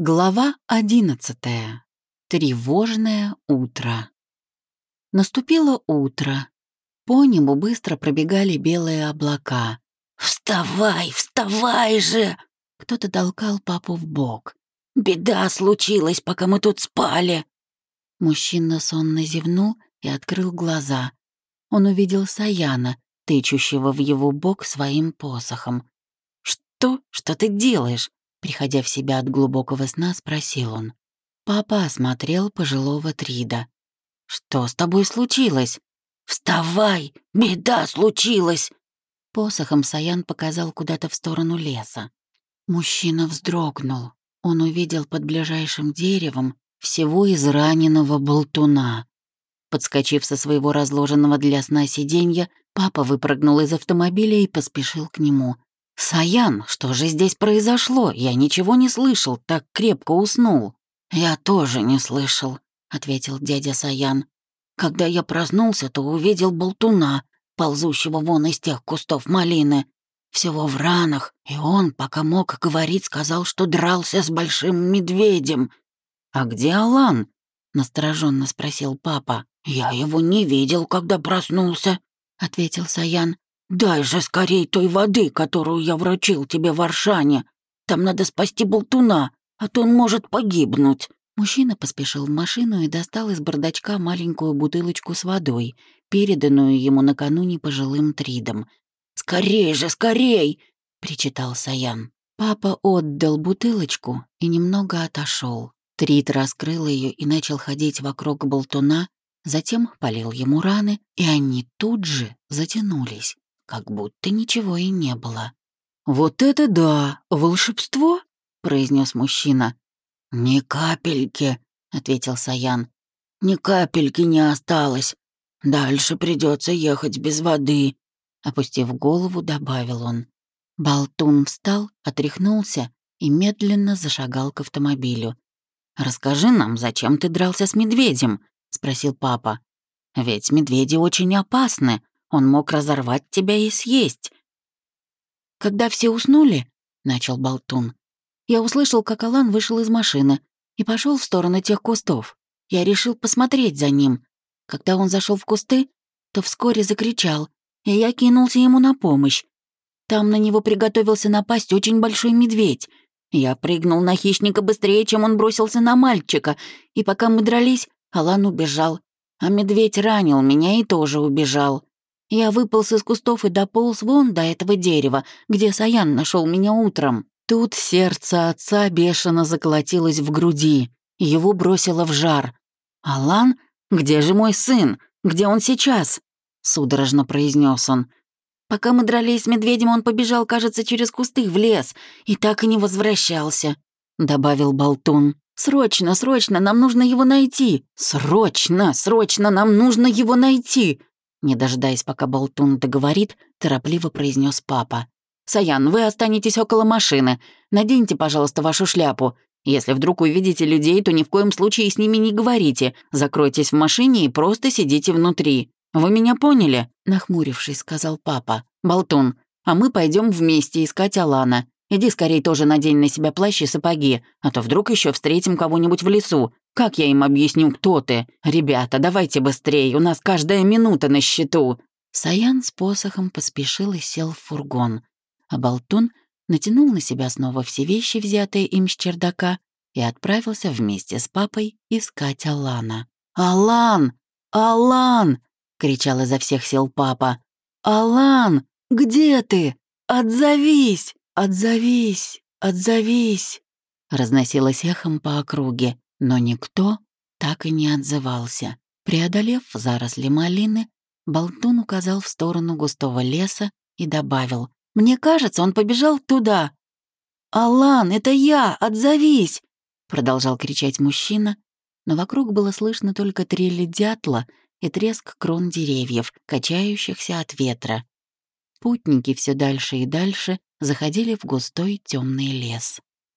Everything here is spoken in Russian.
Глава одиннадцатая. Тревожное утро. Наступило утро. По небу быстро пробегали белые облака. «Вставай, вставай же!» Кто-то толкал папу в бок. «Беда случилась, пока мы тут спали!» Мужчина сонно зевнул и открыл глаза. Он увидел Саяна, тычущего в его бок своим посохом. «Что? Что ты делаешь?» Приходя в себя от глубокого сна, спросил он. Папа осмотрел пожилого Трида. «Что с тобой случилось?» «Вставай! Беда случилась!» Посохом Саян показал куда-то в сторону леса. Мужчина вздрогнул. Он увидел под ближайшим деревом всего израненного болтуна. Подскочив со своего разложенного для сна сиденья, папа выпрыгнул из автомобиля и поспешил к нему. «Саян, что же здесь произошло? Я ничего не слышал, так крепко уснул». «Я тоже не слышал», — ответил дядя Саян. «Когда я проснулся, то увидел болтуна, ползущего вон из тех кустов малины. Всего в ранах, и он, пока мог говорить, сказал, что дрался с большим медведем». «А где Алан?» — настороженно спросил папа. «Я его не видел, когда проснулся», — ответил Саян. «Дай же скорей той воды, которую я вручил тебе в Аршане. Там надо спасти болтуна, а то он может погибнуть». Мужчина поспешил в машину и достал из бардачка маленькую бутылочку с водой, переданную ему накануне пожилым Тридом. «Скорей же, скорей!» — причитал Саян. Папа отдал бутылочку и немного отошел. Трид раскрыл ее и начал ходить вокруг болтуна, затем полил ему раны, и они тут же затянулись как будто ничего и не было. «Вот это да! Волшебство!» — произнес мужчина. «Ни капельки!» — ответил Саян. «Ни капельки не осталось. Дальше придется ехать без воды», — опустив голову, добавил он. Болтун встал, отряхнулся и медленно зашагал к автомобилю. «Расскажи нам, зачем ты дрался с медведем?» — спросил папа. «Ведь медведи очень опасны, он мог разорвать тебя и съесть. Когда все уснули, начал Болтун, я услышал, как Алан вышел из машины и пошел в сторону тех кустов. Я решил посмотреть за ним. Когда он зашел в кусты, то вскоре закричал, и я кинулся ему на помощь. Там на него приготовился напасть очень большой медведь. Я прыгнул на хищника быстрее, чем он бросился на мальчика, и пока мы дрались, Алан убежал. А медведь ранил меня и тоже убежал. Я выполз из кустов и дополз вон до этого дерева, где Саян нашел меня утром. Тут сердце отца бешено заколотилось в груди. Его бросило в жар. «Алан? Где же мой сын? Где он сейчас?» Судорожно произнес он. Пока мы дрались с медведем, он побежал, кажется, через кусты в лес и так и не возвращался», — добавил Болтун. «Срочно, срочно, нам нужно его найти! Срочно, срочно, нам нужно его найти!» Не дожидаясь, пока Болтун договорит, торопливо произнес папа. «Саян, вы останетесь около машины. Наденьте, пожалуйста, вашу шляпу. Если вдруг увидите людей, то ни в коем случае с ними не говорите. Закройтесь в машине и просто сидите внутри. Вы меня поняли?» Нахмурившись, сказал папа. «Болтун, а мы пойдем вместе искать Алана. Иди скорее тоже надень на себя плащ и сапоги, а то вдруг еще встретим кого-нибудь в лесу. Как я им объясню, кто ты? Ребята, давайте быстрее, у нас каждая минута на счету». Саян с посохом поспешил и сел в фургон, а Болтун натянул на себя снова все вещи, взятые им с чердака, и отправился вместе с папой искать Алана. «Алан! Алан!» — кричал изо всех сил папа. «Алан! Где ты? Отзовись! Отзовись! Отзовись!» Разносилось эхом по округе. Но никто так и не отзывался. Преодолев заросли малины, Болтун указал в сторону густого леса и добавил. «Мне кажется, он побежал туда». «Алан, это я! Отзовись!» Продолжал кричать мужчина, но вокруг было слышно только трели дятла и треск крон деревьев, качающихся от ветра. Путники все дальше и дальше заходили в густой темный лес.